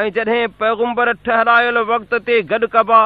۽ جڏهن پيگمبر ٺهرايل وقت تي گڏ ڪبا